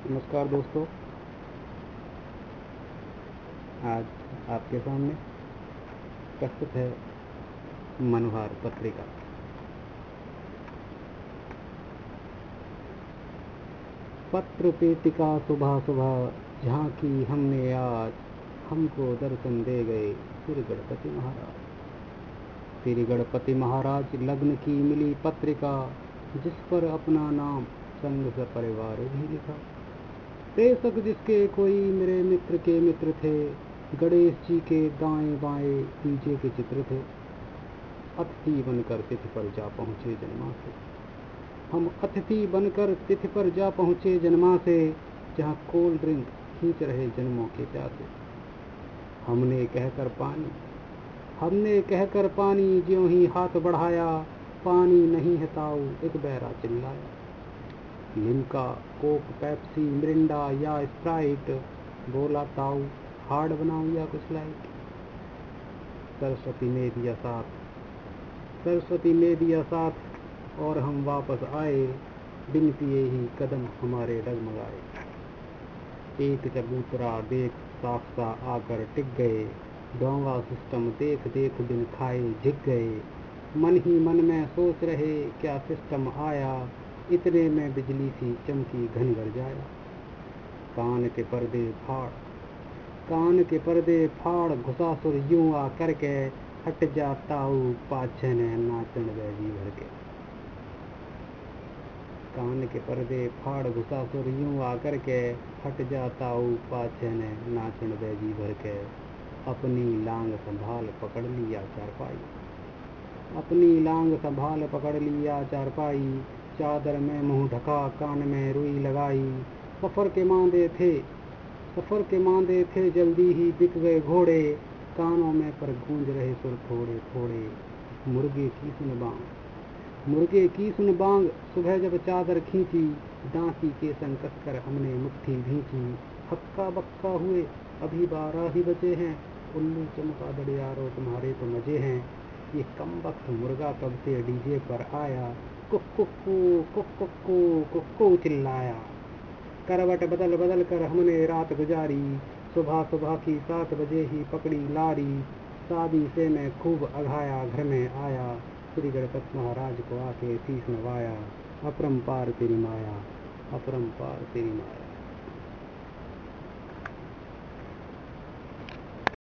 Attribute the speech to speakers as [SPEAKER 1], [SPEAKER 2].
[SPEAKER 1] नमस्कार दोस्तों। आज आपके सामने प्रस्तुत है मनोहार पत्रिका। पत्र पेटिका सुबह सुबह झांकी हमने आज हमको दर्शन दे गए श्री गणपति महाराज। श्री गणपति महाराज लग्न की मिली पत्रिका, जिस पर अपना नाम संग स परिवार भी लिखा। प्रेषक जिसके कोई मेरे मित्र के मित्र थे। गणेश जी के दाएँ बाएँ पीछे के चित्र थे। अतिथि बनकर तिथि पर जा पहुँचे जन्मा से हम अतिथि बनकर तिथि पर जा पहुँचे जन्मा से जहाँ कोल्ड ड्रिंक खींच रहे जन्मों के प्यासे। हमने कहकर पानी, हमने कहकर पानी, ज्यों ही हाथ बढ़ाया, पानी नहीं है ताऊ, एक बैरा चिल्लाया। लिमका कोक, पेप्सी, मिरिंडा या स्प्राइट, बोला ताऊ, हार्ड बनाऊँ या कुछ लाइट सरस्वती ने दिया साथ। सरस्वती ने दिया साथ और हम वापस आए, बिन पिए ही कदम हमारे डगमगाए। एक चबूतरा देख साफ़ सा आकर टिक गए, डोंगा सिस्टम देख देख बिन खाए झिक गए। मन ही मन में सोच रहे, क्या सिस्टम आया? इतने में बिजली सी चमकी घन घर जाया कान के पर्दे फाड़, कान के पर्दे फाड़, घुसा सुर यूँ आ करके, हट जाता ने नाचन बैजी भर के कान के पर्दे फाड़, घुसा सुर यूँ आ करके, हट जाता ने नाचन बैजी भर के अपनी लांग संभाल पकड़ लिया चारपाई। अपनी लांग संभाल पकड़ लिया चारपाई चादर में मुँह ढका, कान में रुई लगाई। सफ़र के मांदे थे, सफ़र के मांदे थे, जल्दी ही बिक गए घोड़े। कानों में पर गूंज रहे सुर थोड़े थोड़े। मुर्गे की सुन बांग। मुर्गे की सुन बांग। सुबह जब चादर खींची डांकी के संग कसकर हमने मुट्ठी भींची। हक्का बक्का हुए, अभी बारह ही बजे हैं। उल्लू चमका दड़ियारो तुम्हारे तो मज़े हैं। ये कम वक्त मुर्गा कब से डीजे पर आया? कुक्कू चिल्लाया करवट बदल बदल कर हमने रात गुजारी सुबह सुबह की सात बजे ही पकड़ी लारी शादी से मैं खूब अघाया घर में आया श्री गणपत महाराज को आके शीश नवाया अपरम पार तेरी माया अपरम पार तेरी माया